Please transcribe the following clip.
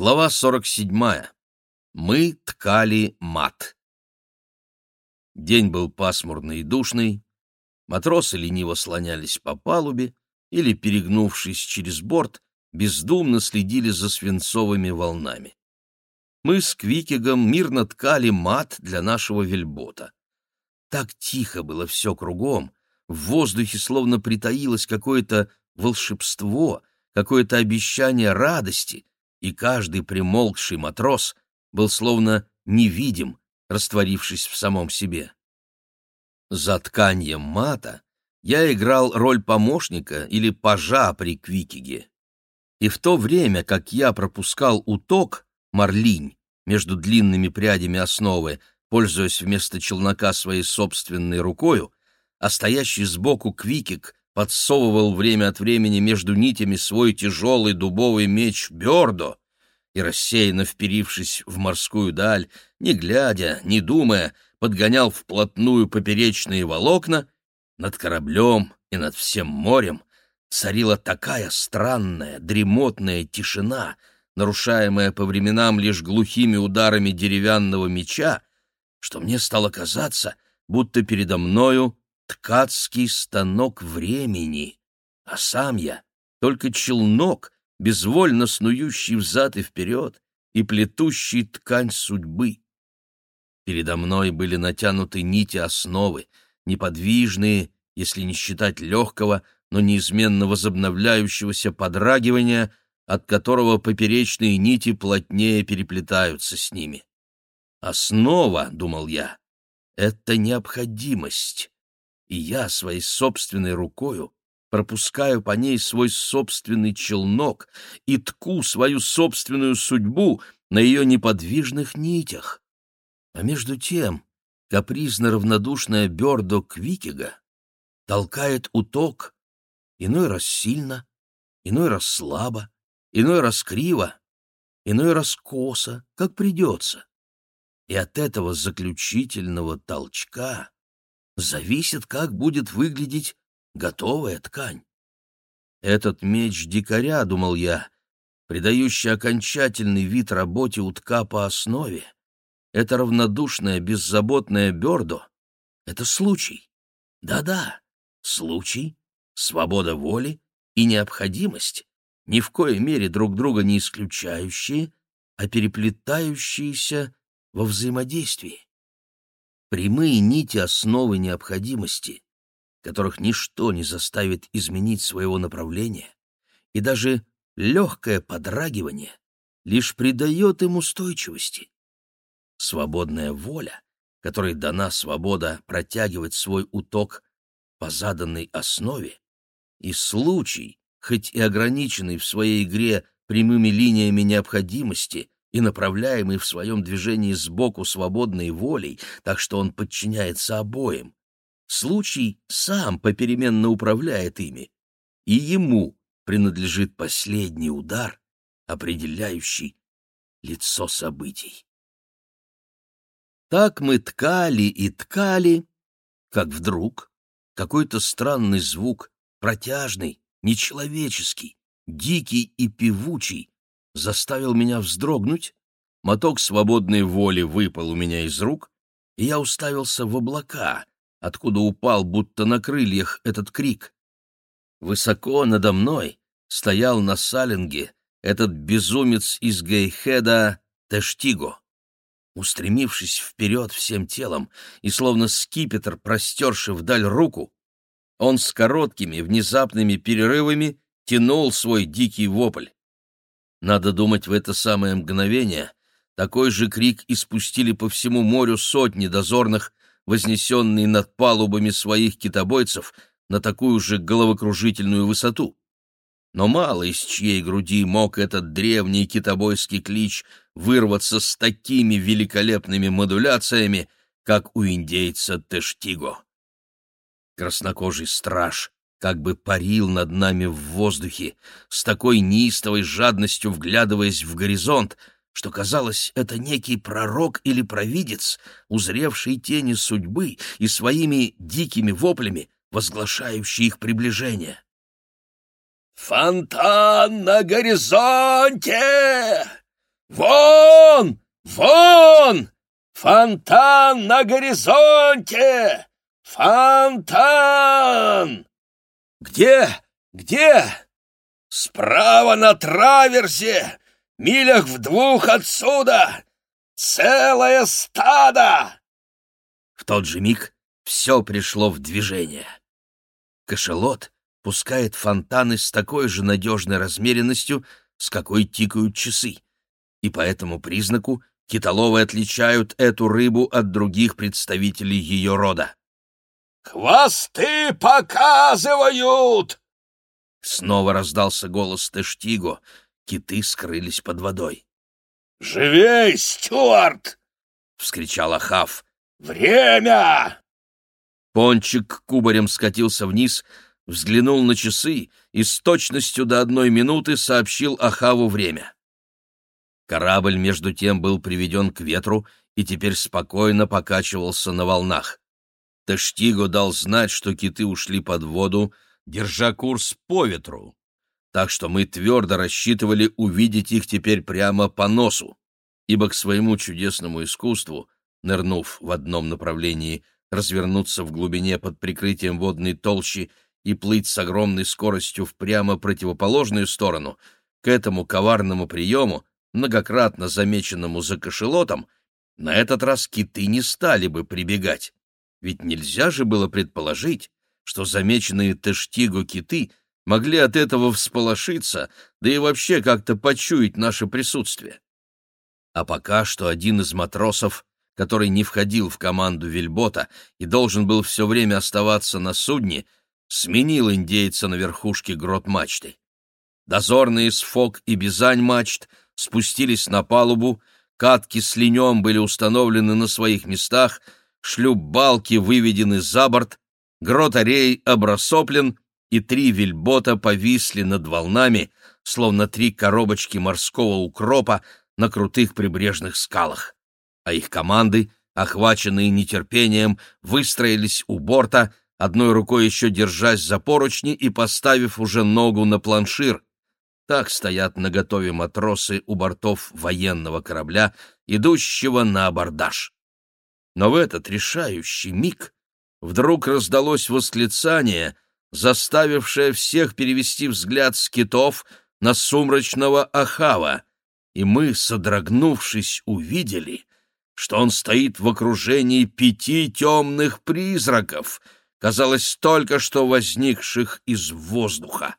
Глава 47. Мы ткали мат. День был пасмурный и душный. Матросы лениво слонялись по палубе или, перегнувшись через борт, бездумно следили за свинцовыми волнами. Мы с Квикигом мирно ткали мат для нашего вельбота. Так тихо было все кругом, в воздухе словно притаилось какое-то волшебство, какое-то обещание радости, и каждый примолкший матрос был словно невидим, растворившись в самом себе. За тканьем мата я играл роль помощника или пажа при Квикиге. И в то время, как я пропускал уток, марлинь, между длинными прядями основы, пользуясь вместо челнока своей собственной рукою, а стоящий сбоку Квикик подсовывал время от времени между нитями свой тяжелый дубовый меч Бёрдо и, рассеянно вперившись в морскую даль, не глядя, не думая, подгонял вплотную поперечные волокна, над кораблем и над всем морем царила такая странная, дремотная тишина, нарушаемая по временам лишь глухими ударами деревянного меча, что мне стало казаться, будто передо мною ткацкий станок времени, а сам я только челнок, безвольно снующий взад и вперед и плетущий ткань судьбы. Передо мной были натянуты нити основы, неподвижные, если не считать легкого, но неизменно возобновляющегося подрагивания, от которого поперечные нити плотнее переплетаются с ними. Основа, — думал я, — это необходимость и я своей собственной рукою пропускаю по ней свой собственный челнок и тку свою собственную судьбу на ее неподвижных нитях. А между тем капризно-равнодушная Бёрдо Квикига толкает уток иной раз сильно, иной раз слабо, иной раз криво, иной раз косо, как придется. И от этого заключительного толчка зависит, как будет выглядеть готовая ткань. Этот меч дикаря, думал я, придающий окончательный вид работе утка по основе, это равнодушное, беззаботное Бёрдо — это случай. Да-да, случай, свобода воли и необходимость, ни в коей мере друг друга не исключающие, а переплетающиеся во взаимодействии прямые нити основы необходимости, которых ничто не заставит изменить своего направления, и даже легкое подрагивание лишь придает им устойчивости. Свободная воля, которой дана свобода протягивать свой уток по заданной основе, и случай, хоть и ограниченный в своей игре прямыми линиями необходимости, и направляемый в своем движении сбоку свободной волей, так что он подчиняется обоим. Случай сам попеременно управляет ими, и ему принадлежит последний удар, определяющий лицо событий. Так мы ткали и ткали, как вдруг какой-то странный звук, протяжный, нечеловеческий, дикий и певучий, заставил меня вздрогнуть, моток свободной воли выпал у меня из рук, и я уставился в облака, откуда упал, будто на крыльях, этот крик. Высоко надо мной стоял на салинге этот безумец из Гейхеда Тештиго. Устремившись вперед всем телом и словно скипетр простерши вдаль руку, он с короткими внезапными перерывами тянул свой дикий вопль. Надо думать, в это самое мгновение такой же крик испустили по всему морю сотни дозорных, вознесенные над палубами своих китобойцев на такую же головокружительную высоту. Но мало из чьей груди мог этот древний китобойский клич вырваться с такими великолепными модуляциями, как у индейца Тештиго. Краснокожий страж как бы парил над нами в воздухе, с такой неистовой жадностью вглядываясь в горизонт, что казалось, это некий пророк или провидец, узревший тени судьбы и своими дикими воплями возглашающий их приближение. «Фонтан на горизонте! «Вон! Фонтан на горизонте! Фонтан!» «Где? Где?» «Справа на траверсе, милях в двух отсюда! Целое стадо!» В тот же миг все пришло в движение. Кошелот пускает фонтаны с такой же надежной размеренностью, с какой тикают часы, и по этому признаку китоловы отличают эту рыбу от других представителей ее рода. «Хвосты показывают!» Снова раздался голос Тештиго. Киты скрылись под водой. «Живей, Стюарт!» — вскричал Ахав. «Время!» Пончик кубарем скатился вниз, взглянул на часы и с точностью до одной минуты сообщил Ахаву время. Корабль, между тем, был приведен к ветру и теперь спокойно покачивался на волнах. Тештиго дал знать, что киты ушли под воду, держа курс по ветру, так что мы твердо рассчитывали увидеть их теперь прямо по носу, ибо к своему чудесному искусству, нырнув в одном направлении, развернуться в глубине под прикрытием водной толщи и плыть с огромной скоростью в прямо противоположную сторону, к этому коварному приему, многократно замеченному за кошелотом, на этот раз киты не стали бы прибегать. Ведь нельзя же было предположить, что замеченные Тештигу киты могли от этого всполошиться, да и вообще как-то почуять наше присутствие. А пока что один из матросов, который не входил в команду Вильбота и должен был все время оставаться на судне, сменил индейца на верхушке грот мачты. Дозорные с Фок и Бизань мачт спустились на палубу, катки с линем были установлены на своих местах — шлюп-балки выведены за борт, грот-орей обрасоплен, и три вельбота повисли над волнами, словно три коробочки морского укропа на крутых прибрежных скалах. А их команды, охваченные нетерпением, выстроились у борта, одной рукой еще держась за поручни и поставив уже ногу на планшир. Так стоят наготове матросы у бортов военного корабля, идущего на абордаж. Но в этот решающий миг вдруг раздалось восклицание, заставившее всех перевести взгляд с китов на сумрачного Ахава, и мы, содрогнувшись, увидели, что он стоит в окружении пяти темных призраков, казалось, только что возникших из воздуха.